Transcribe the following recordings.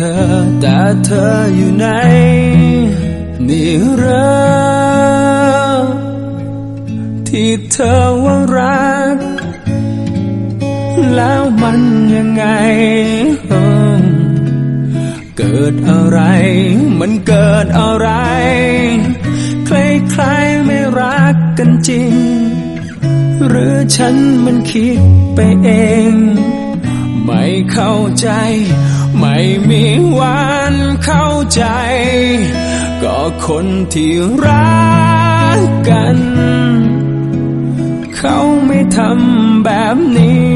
ธอ แต่เธออยู่ไหนนี่เรอที่เธอว่ารัก แล้วมันยังไง เกิดอะไร มันเกิดอะไร ใครๆไม่รักกันจริง หรือฉันมันคิดไปเอง ไม่เข้าใจ ม่มีวันเข้าใจ ก็คนที่รักกัน เขาไม่ทำแบบนี้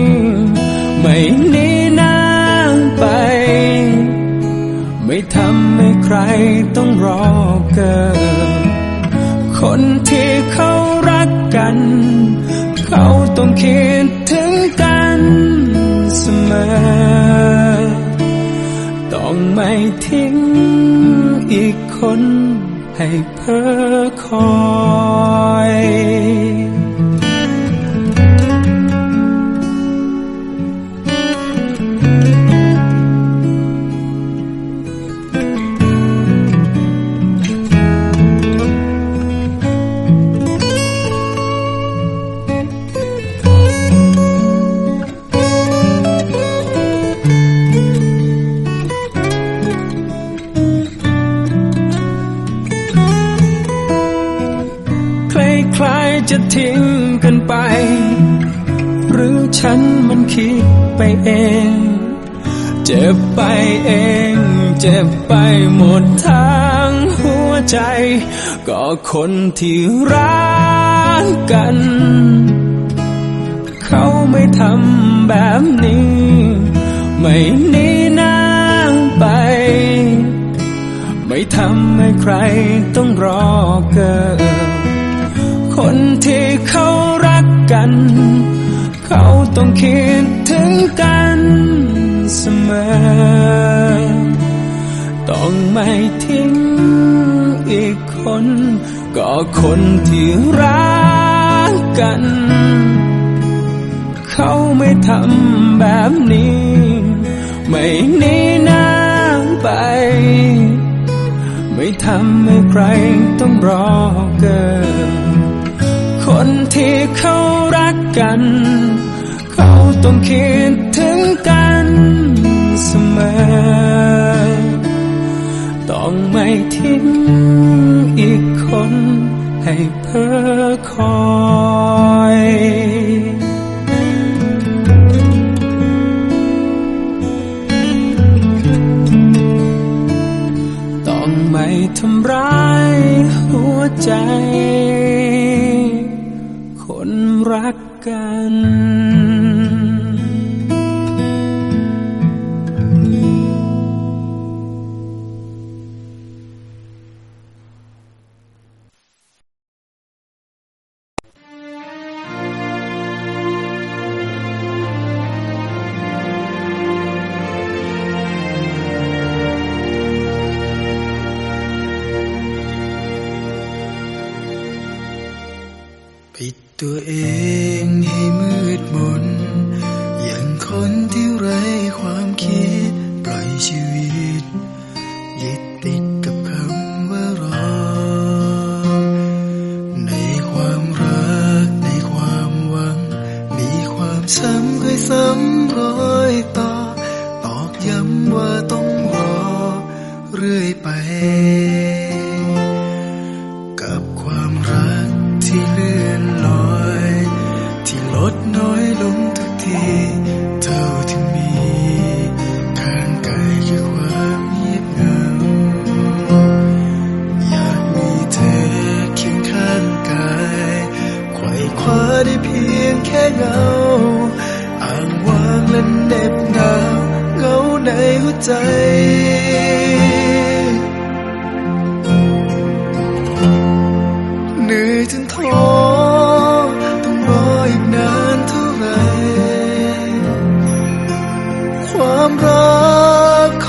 ไม่นีหน้าไป ไม่ทำให้ใครต้องรอเกินคนที่เขารักกัน เขาต้องคิดถึงกันเสมอ ไม่ทิ้งอีกคนให้เพ้อคอย ฉันมันคิดไปเอง เจ็บไปเอง เจ็บไปหมดทางหัวใจ ก็คนที่รักกัน เขาไม่ทำแบบนี้ ไม่นีน้าไป ไม่ทำให้ใครต้องรอเกินคนที่เขารักกัน เขาต้องคิดถึงกันเสมอ ต้องไม่ทิ้งอีกคน ก็คนที่รักกัน เขาไม่ทำแบบนี้ ไม่นีหน้าไป ไม่ทำให้ใครต้องรอเกิน คนที่เขารักกัน เขาต้องคิดถึงกันเสมอ ต้องไม่ทิ้งอีกคนให้เพ้อคอยต้องไม่ทำร้ายหัวใจ รักกัน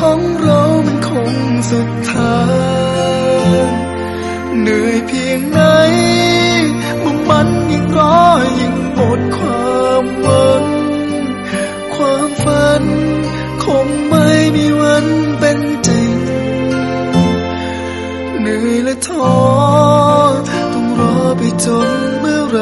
ของเรามันคงสุดทางเหนื่อยเพียงไหนเต่มันยิ่งรอยิ่งหมดความหวัง ความฝันคงไม่มีวันเป็นจริง เหนื่อยและท้อต้องรอไปจนเมื่อไร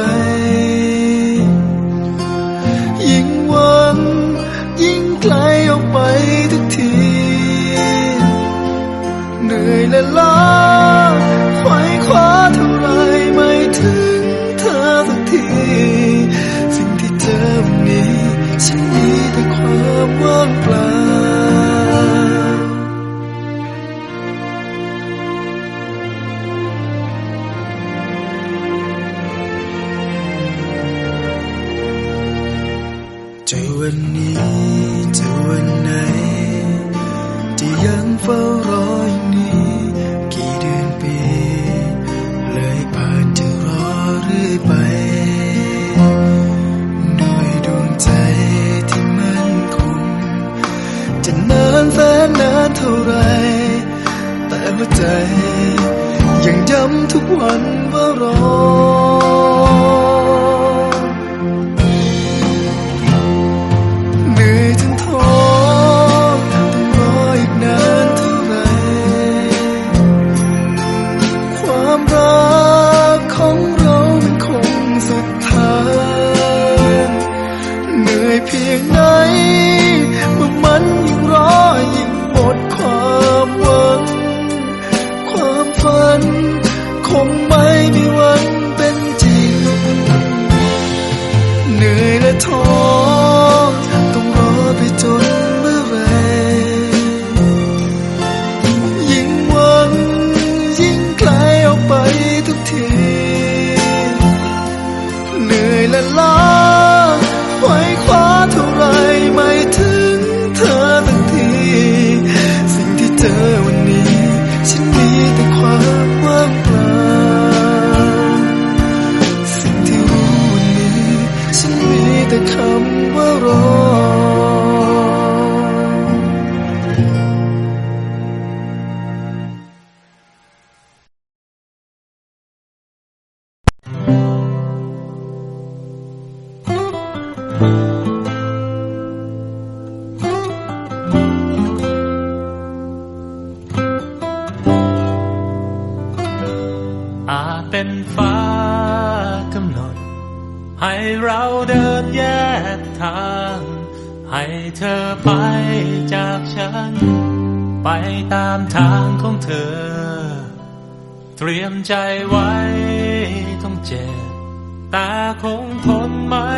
ใจยังย้ำทุกวันว่า ใจไว้ต้องเจ็บ ตาคงทนไม่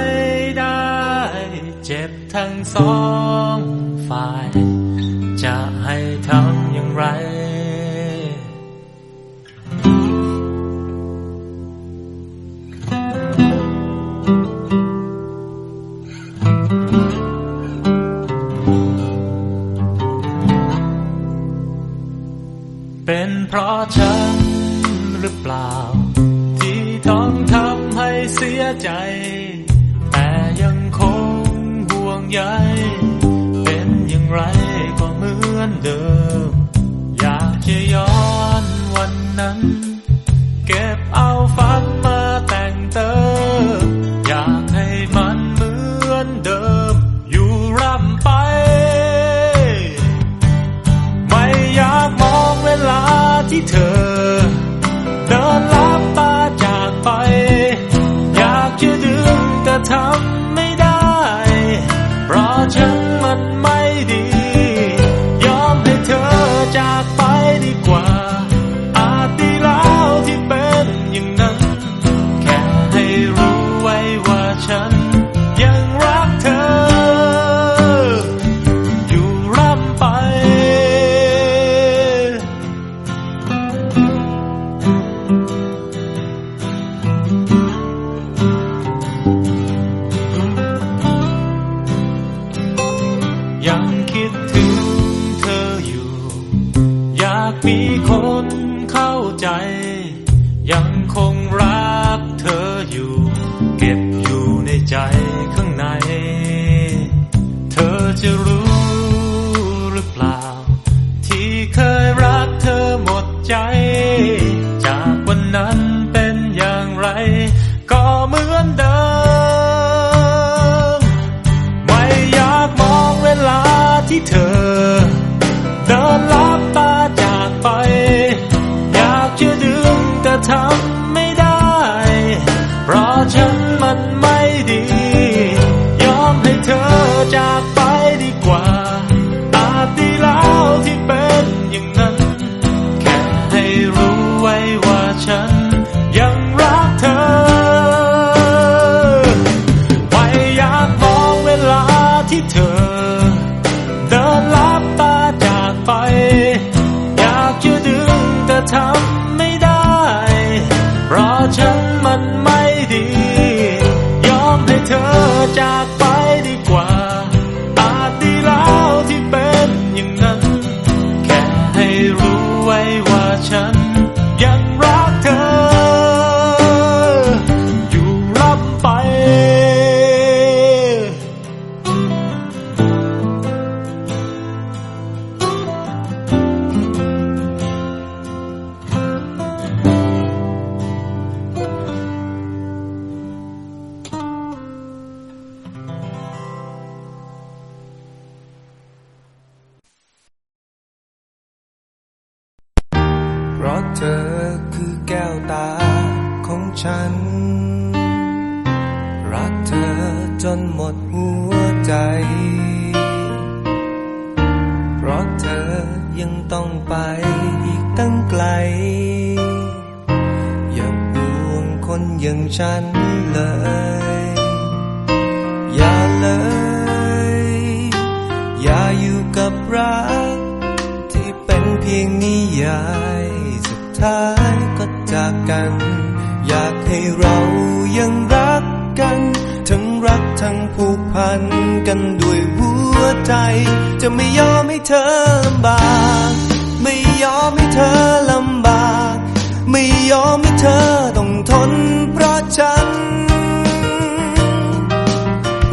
ได้ เจ็บทั้งสองฝ่าย จะให้ทำ ราะเธอคือแก้วตาของฉัน รักเธอจนหมดหัวใจ เพราะเธอยังต้องไปอีกตั้งไกล อย่าห่วงคนอย่างฉันเลย อย่าเลย อย่าอยู่กับรักที่เป็นเพียงนิยาย ท้ายก็จากกัน อยากให้เรายังรักกัน ทั้งรักทั้งผูกพันกันด้วยหัวใจ จะไม่ยอมให้เธอลำบาก ไม่ยอมให้เธอลำบาก ไม่ยอมให้เธอต้องทนเพราะฉัน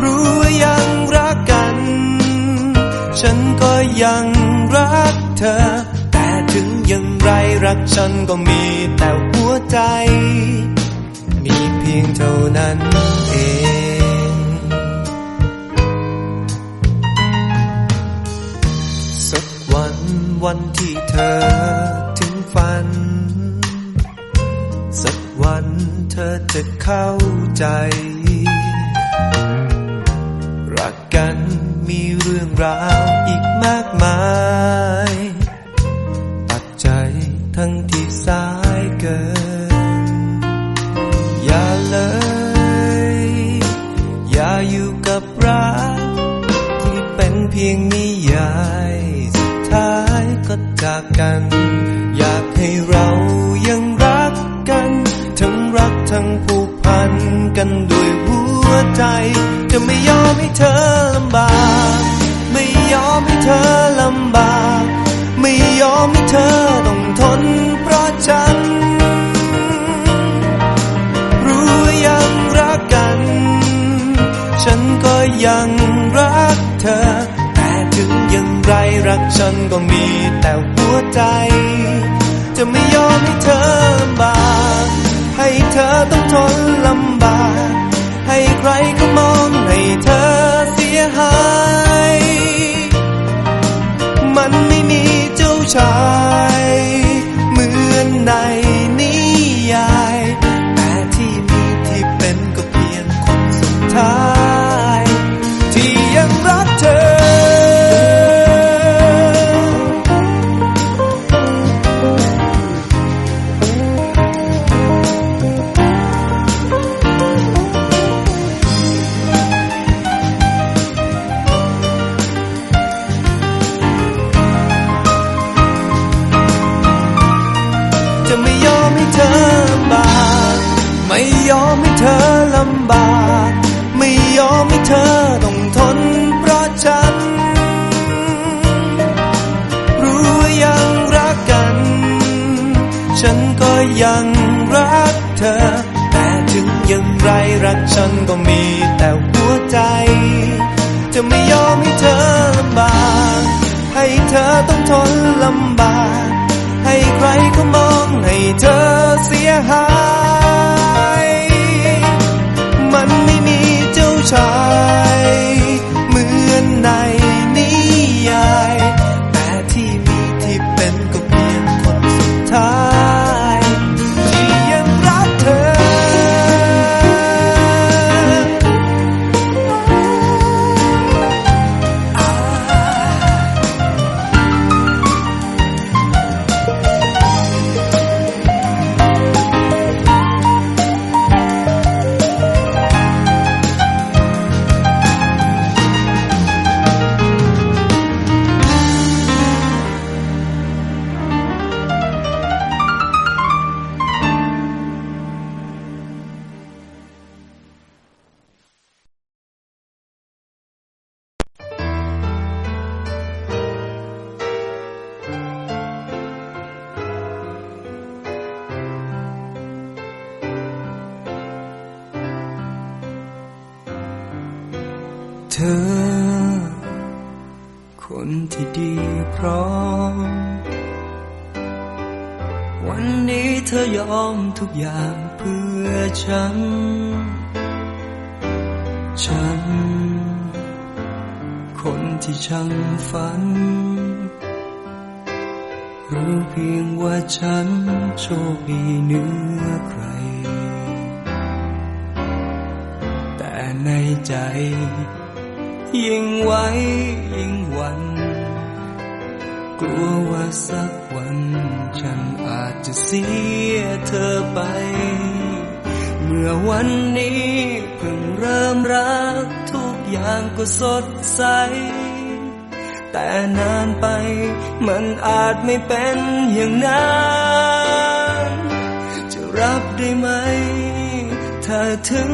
รู้ว่ายังรักกัน ฉันก็ยังรักเธอ ไรรักฉันก็มีแต่หัวใจ มีเพียงเท่านั้นเองสักวันวันที่เธอถึงฝัน สักวันเธอจะเข้าใจ รักกันมีเรื่องราวอีกมากมายปัจจัย ทั้งที่สายเกิน อย่าเลย อย่าอยู่กับรักที่เป็นเพียงนิยายสุดท้ายก็จากกัน อยากให้เรายังรักกัน ทั้งรักทั้งผูกพันกันด้วยหัวใจ จะไม่ยอมให้เธอลำบากไม่ยอมให้เธอลำบาก ไม่ยอมให้เธอ ยังรักเธอ แต่ถึงอย่างไรรักฉันก็มีแต่หัวใจ จะไม่ยอมให้เธอบากให้เธอต้องทนลำบาก ให้ใครก็มองให้เธอเสียหาย มันไม่มีเจ้าชาย ในใจ ยิ่งไว้ยิ่งหวันกลัวว่าสักวัน ฉันอาจจะเสียเธอไป เมื่อวันนี้เพิ่งเริ่มรัก ทุกอย่างก็สดใส แต่นานไปมันอาจไม่เป็นอย่างนั้น จะรับได้ไหม ถ้าถึง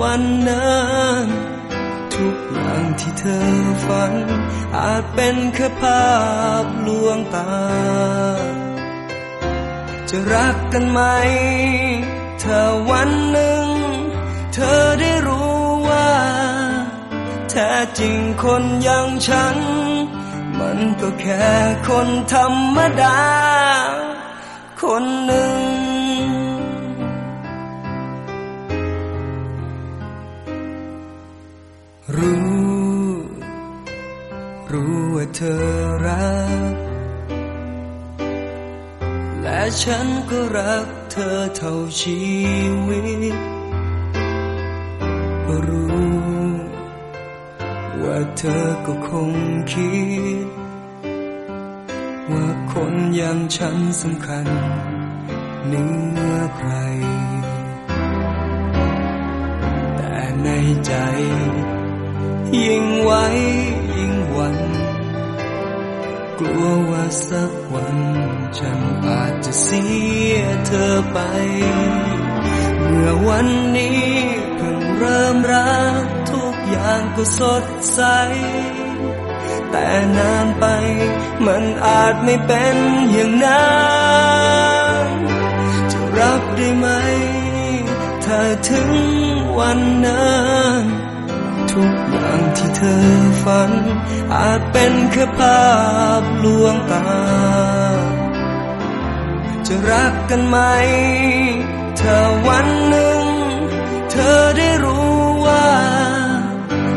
วันนั้นทุกอย่างที่เธอฝัน อาจเป็นแค่ภาพลวงตา จะรักกันไหม ถ้าวันหนึ่ง เธอได้รู้ว่าแท้จริงคนอย่างฉัน มันก็แค่คนธรรมดา คนหนึ่ง รู้ รู้ว่าเธอรัก และฉันก็รักเธอเท่าชีวิต รู้ ว่าเธอก็คงคิด ว่าคนอย่างฉันสำคัญเหนือใคร แต่ในใจ ยิ่งไว้ยิ่งหวันกลัวว่าสักวันฉันอาจจะเสียเธอไป เมื่อวันนี้เพิ่งเริ่มรักทุกอย่างก็สดใส แต่นานไปมันอาจไม่เป็นอย่างนั้นจะรับได้ไหม ถ้าถึงวันนั้นางที่เธอฝัน อาจเป็นแค่ภาพลวงตา จะรักกันไหม ถ้าวันหนึ่ง เธอได้รู้ว่า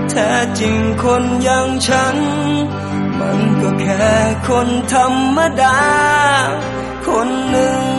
แท้จริงคนอย่างฉัน มันก็แค่คนธรรมดา คนหนึ่ง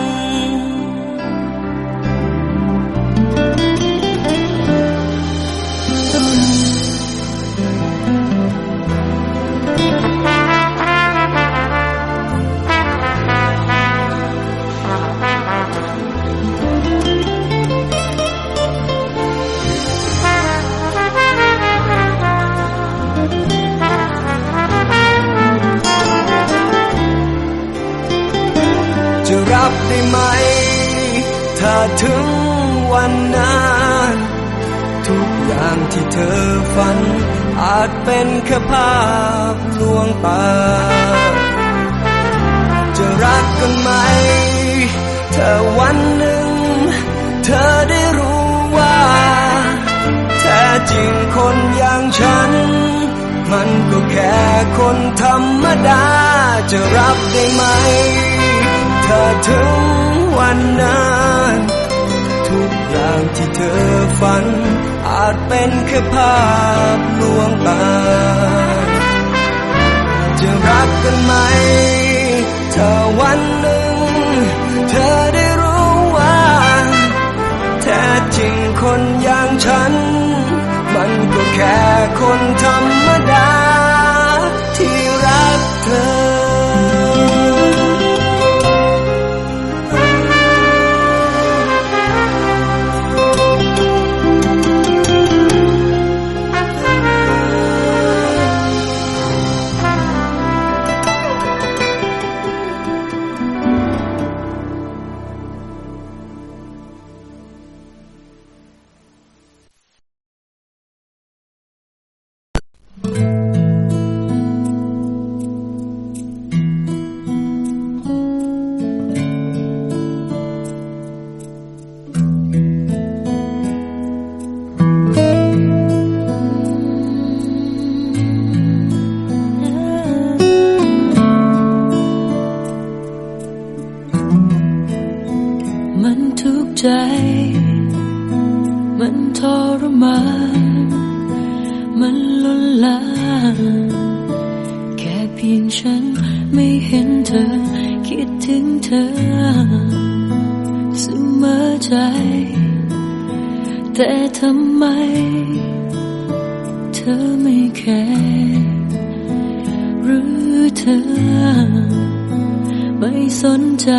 ใจ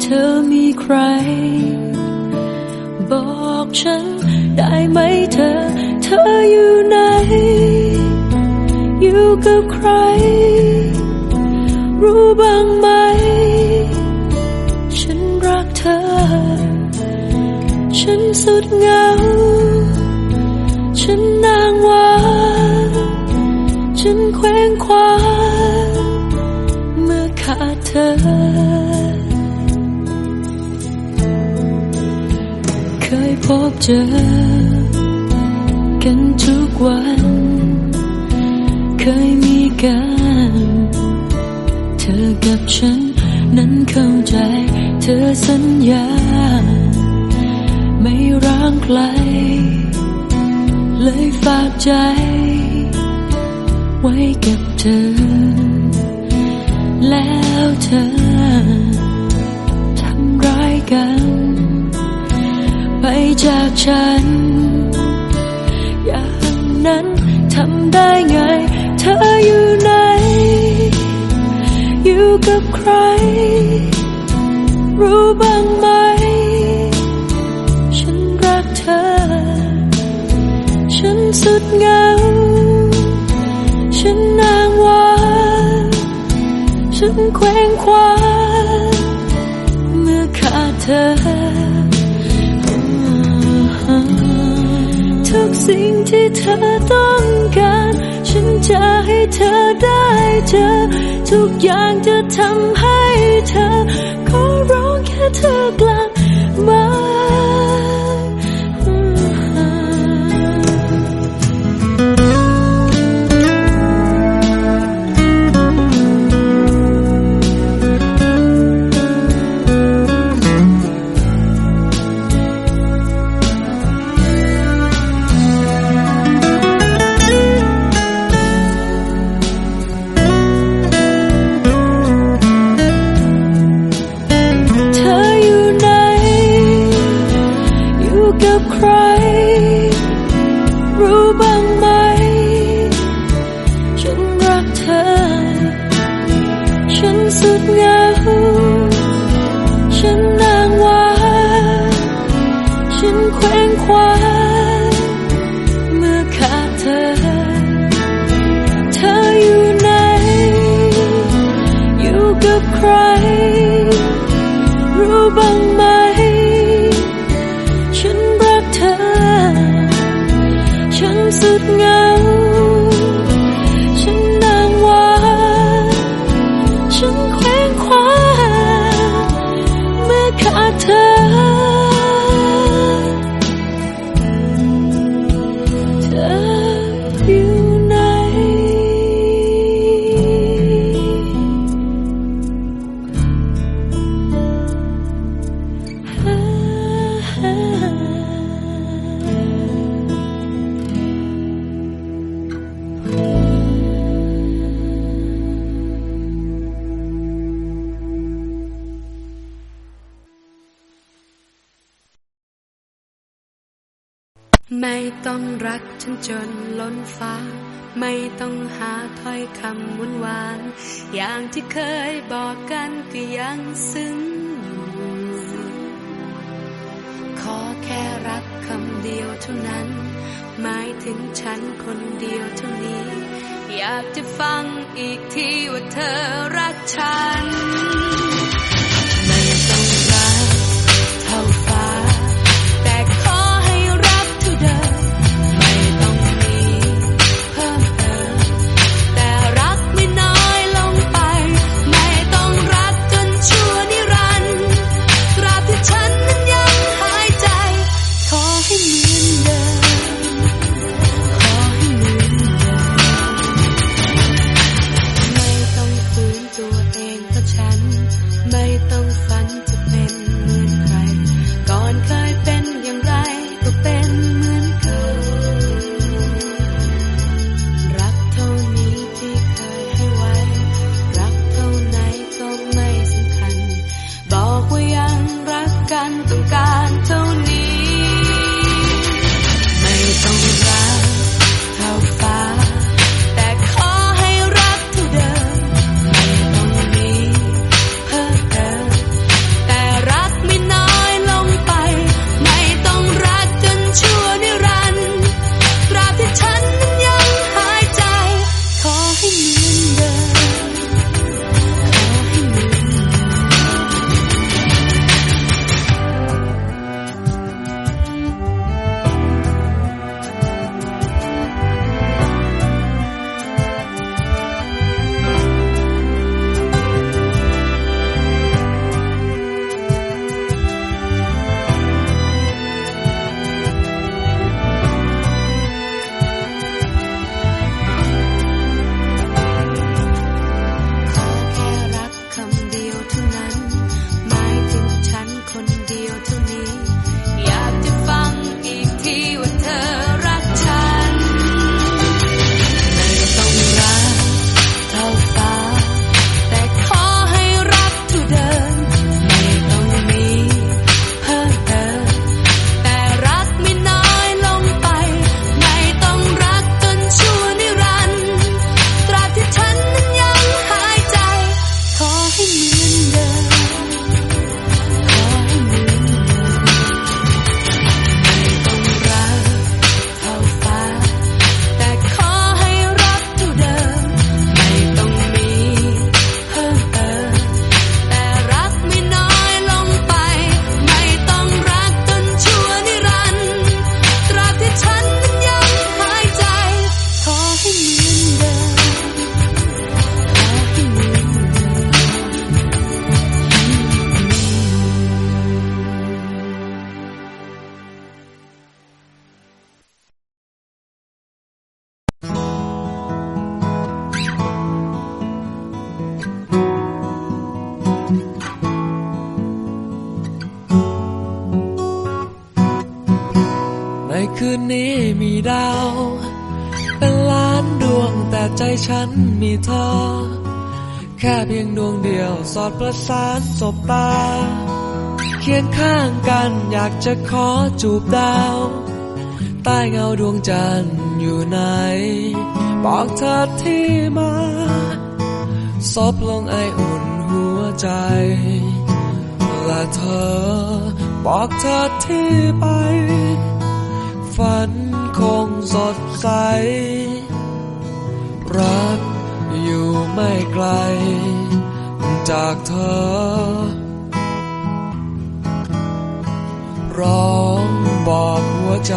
เธอมีใคร บอกฉันได้ไหมเธอ เธออยู่ไหน อยู่กับใคร รู้บ้างไหม ฉันรักเธอ ฉันสุดเหงา ฉันนางวาฉันแขวงคว่ อ เคยพบเจอ กันทุกวัน เคยมีกัน เธอกับฉัน นั้นเข้าใจ เธอสัญญา ไม่ร้างไกล เลยฝากใจ ไว้กับเธอ แล้วเธอทำร้ายกัน ไปจากฉัน อย่างนั้นทำได้ไง เธออยู่ไหน อยู่กับใคร รู้บ้างไหม ฉันรักเธอ ฉันสุดเหงา ฉันเควงคว้าเมื่อขาดเธอ ทุกสิ่งที่เธอต้องการ ฉันจะให้เธอได้เจอ ทุกอย่างจะทำให้เธอ ขอร้องแค่เธอกลับ ฉันแคำหวานหวานอย่างที่เคยบอกกันก็ยังซึ้งอยู่ขอแค่รักคำเดียวเท่านั้น หมายถึงฉันคนเดียวเท่านี้ อยากจะฟังอีกทีว่าเธอรักฉัน สอดประสานสบตา เคียงข้างกันอยากจะขอจูบดาว ใต้เงาดวงจันทร์อยู่ไหน บอกเธอที่มาซบลงไออุ่นหัวใจ และเธอ บอกเธอที่ไป ฝันคงสดใส รักอยู่ไม่ไกล จากเธอ ร้องบอกหัวใจ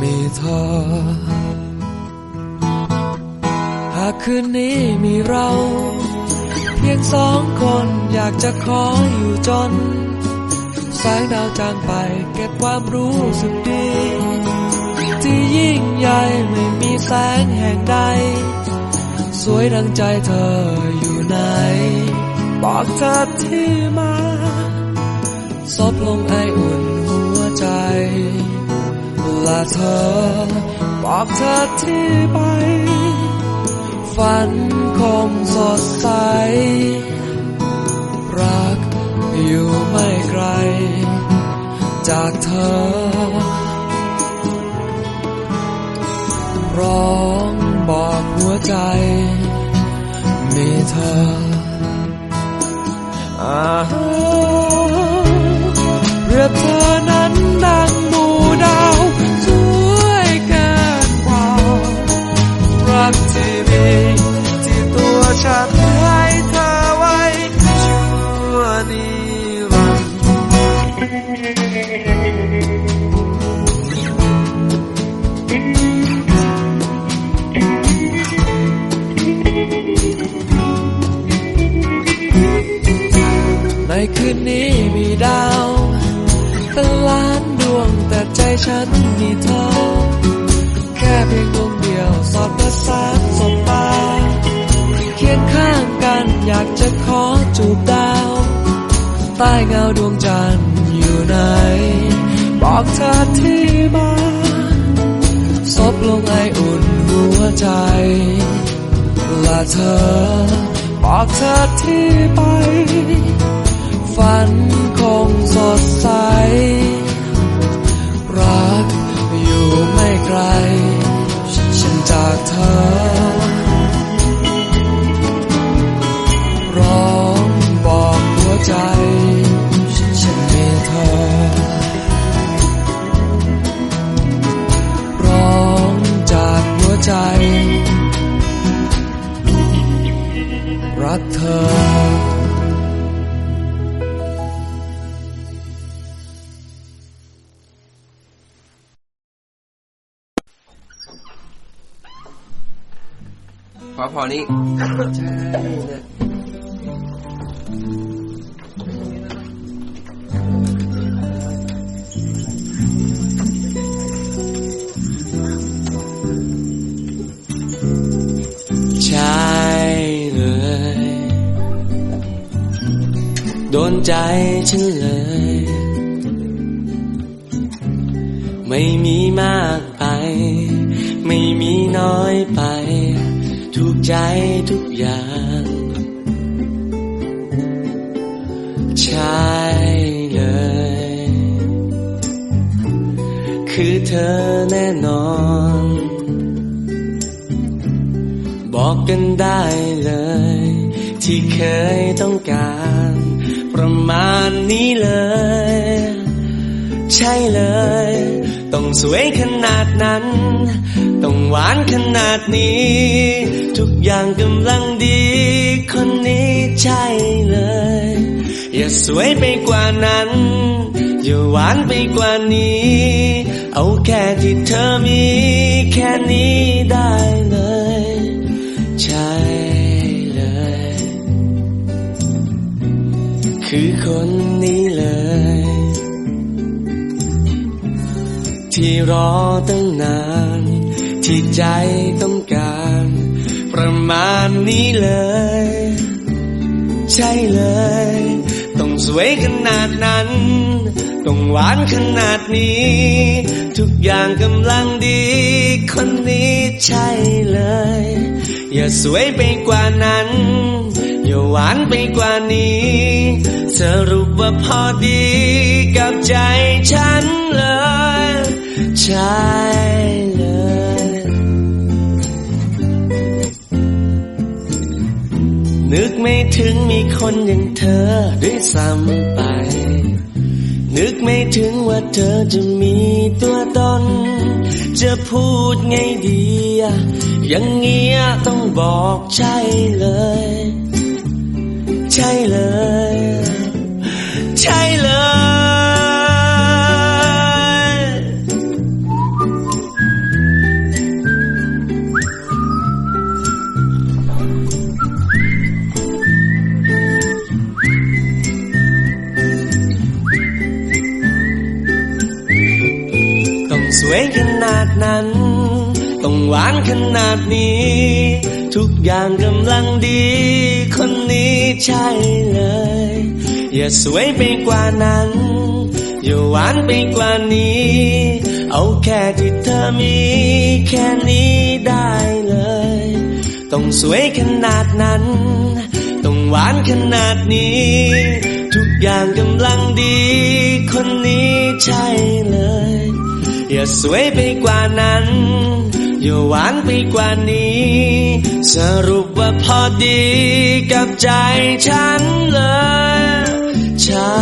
มีเธอ หากคืนนี้มีเรา เพียงสองคนอยากจะขออยู่จนแสงดาวจางไปเก็บความรู้สึกดี ที่ยิ่งใหญ่ไม่มีแสงแห่งใด สวยดังใจเธออยู่ ไหน บอกเธอที่มาซบลงไออุ่นหัวใจและเธอ บอกเธอที่ไป ฝันคงสดใส รักอยู่ไม่ไกล จากเธอ ร้องบอกหัวใจ มีเธออาเรือเธอนั้นดังหมู่ดาวสวยเกินกว่ารักที่มีที่ตัวฉัน เงาดวงจันทร์อยู่ไหน บอกเธอที่มาซบลงไออุ่นหัวใจและเธอ บอกเธอที่ไป ฝันคงสดใส รักอยู่ไม่ไกล รักเธ ใจฉันเลย ไม่มีมากไป ไม่มีน้อยไปถูกใจทุกอย่าง ใช่เลย คือเธอแน่นอน บอกกันได้เลย ที่เคยต้องการ มาณนี้เลย ใช่เลย ต้องสวยขนาดนั้น ต้องหวานขนาดนี้ ทุกอย่างกำลังดี คนนี้ใช่เลย อย่าสวยไปกว่านั้น อย่าหวานไปกว่านี้ เอาแค่ที่เธอมี แค่นี้ได้เลย คือคนนี้เลย ที่รอตั้งนาน ที่ใจต้องการ ประมาณนี้เลย ใช่เลย ต้องสวยขนาดนั้น ต้องหวานขนาดนี้ ทุกอย่างกำลังดี คนนี้ใช่เลย อย่าสวยไปกว่านั้น อย่าหวานไปกว่านี้สรุปว่าพอดีกับใจฉันเลย ใช่เลย นึกไม่ถึงมีคนอย่างเธอด้วยซ้ำไป นึกไม่ถึงว่าเธอจะมีตัวตน จะพูดไงดีอะอย่างเงี้ยต้องบอกใช่เลย ใช่เลยใช่เล หวานขนาดนี้ ทุกอย่างกำลังดี คนนี้ใช่เลย อย่าสวยไปกว่านั้น อย่าหวานไปกว่านี้ เอาแค่ที่เธอมี แค่นี้ได้เลย ต้องสวยขนาดนั้น ต้องหวานขนาดนี้ ทุกอย่างกำลังดี คนนี้ใช่เลย อย่าสวยไปกว่านั้น อย่าหวานไปกว่านี้ สรุปว่าพอดีกับใจฉันเลย ใช่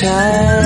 ใ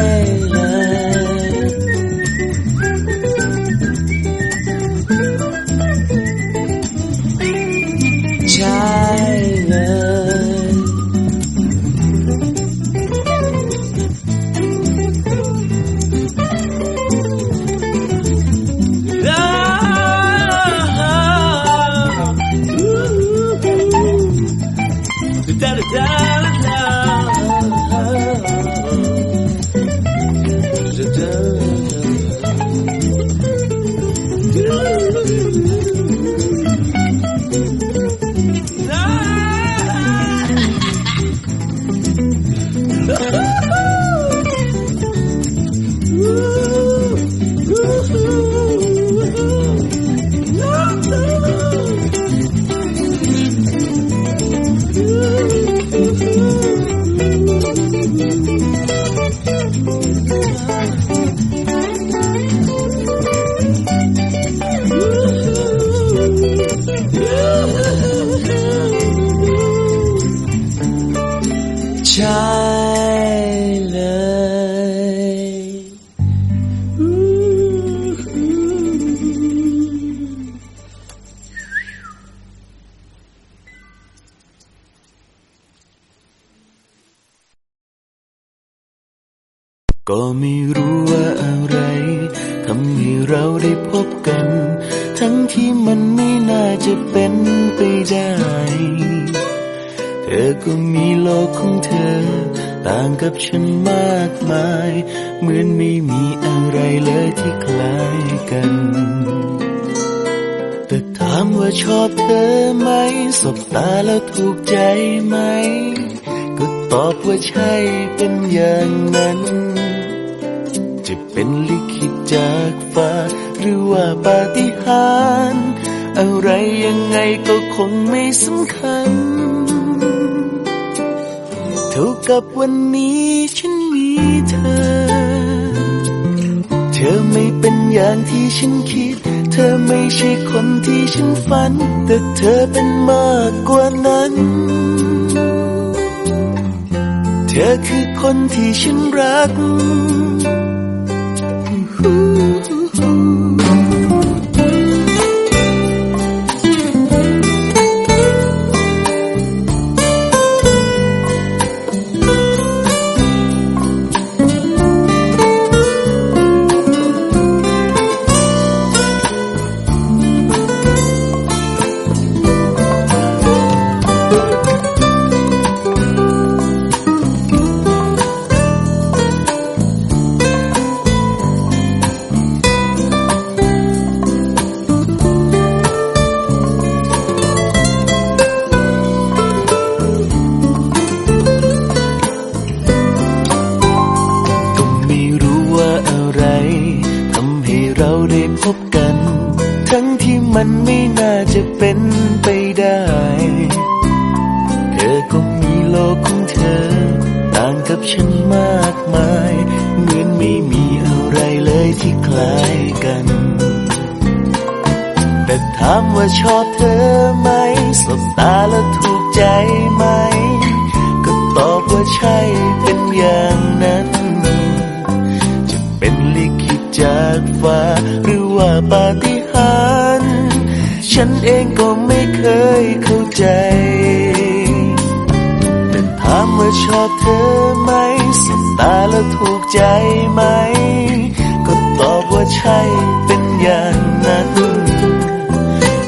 ก็ไม่รู้ว่าอะไรทำให้เราได้พบกัน ทั้งที่มันไม่น่าจะเป็นไปได้ เธอก็มีโลกของเธอ ต่างกับฉันมากมาย เหมือนไม่มีอะไรเลยที่คล้ายกัน แต่ถามว่าชอบเธอไหม สบตาแล้วถูกใจไหม ก็ตอบว่าใช่เป็นอย่างนั้น เป็นลิขิตจากฟ้า หรือว่าปาฏิหาริย์อะไรยังไงก็คงไม่สำคัญ เท่ากับวันนี้ฉันมีเธอ เธอไม่เป็นอย่างที่ฉันคิด เธอไม่ใช่คนที่ฉันฝัน แต่เธอเป็นมากกว่านั้น เธอคือคนที่ฉันรัก ว่าปาฏิหาริย์ฉันเองก็ไม่เคยเข้าใจแต่ถามว่าชอบเธอไหมสบตาแล้วถูกใจไหม ก็ตอบว่าใช่เป็นอย่างนั้น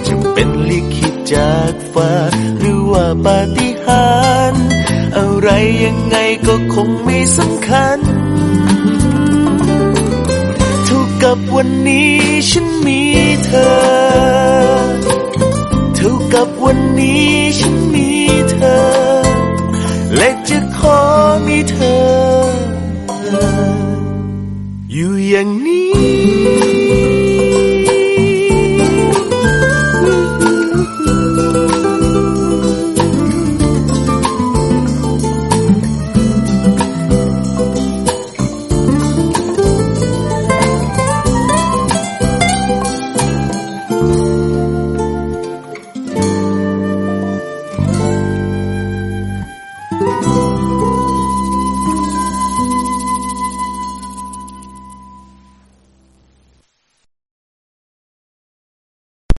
จะเป็นลิขิตจากฟ้าหรือว่าปาฏิหาริย์อะไรยังไงก็คงไม่สำคัญ กับวันนี้ฉันมีเธอ เท่ากับวันนี้ฉันมีเธอ และจะขอมีเธอ